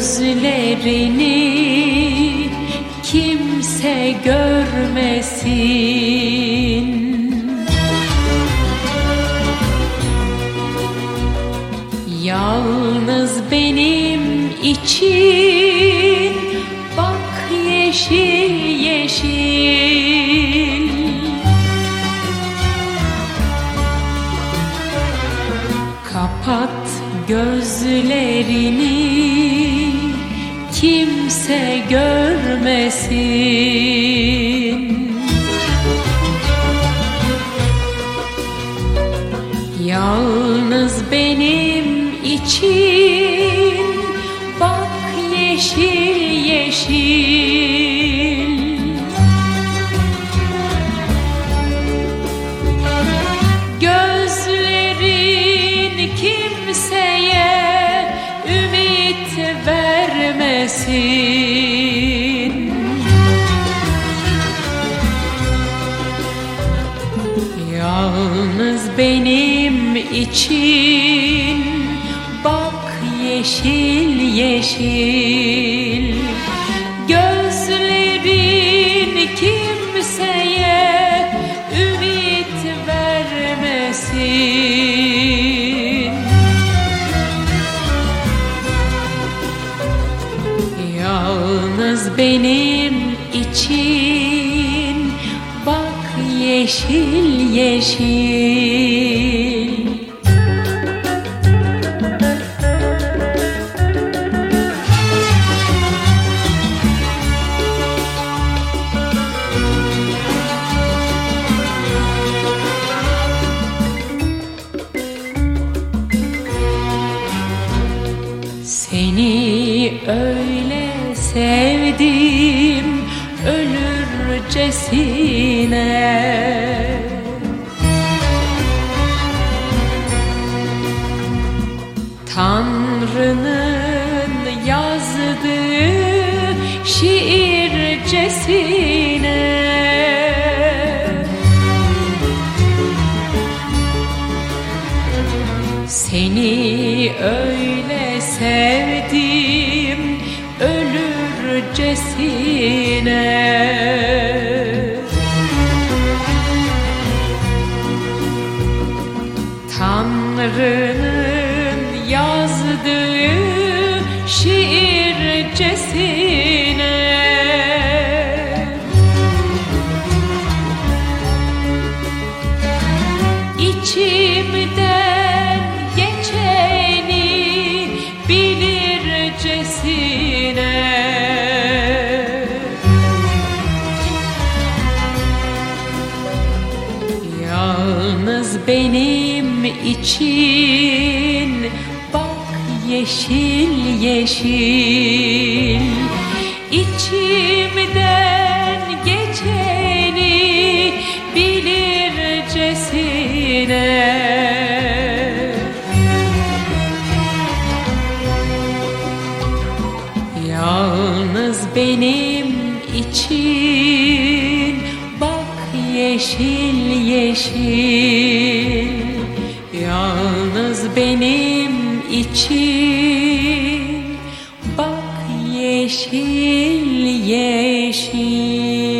gözlerini kimse görmesin. Yalnız benim için bak yeşil yeşil. Kapat gözlerini kimse görmesin. Yalnız benim için bak yeşil yeşil vermesin Yalnız benim için bak yeşil yeşil benim için. Bak yeşil yeşil sevdim ölürcesine Tanrı'nın yazdığı şiircesine Seni öyle sevdim ölürcesine Tanrı'nın benim için. Bak yeşil yeşil. İçimden geçeni bilircesine. Yalnız benim için yeşil yeşil. Yalnız benim için bak yeşil yeşil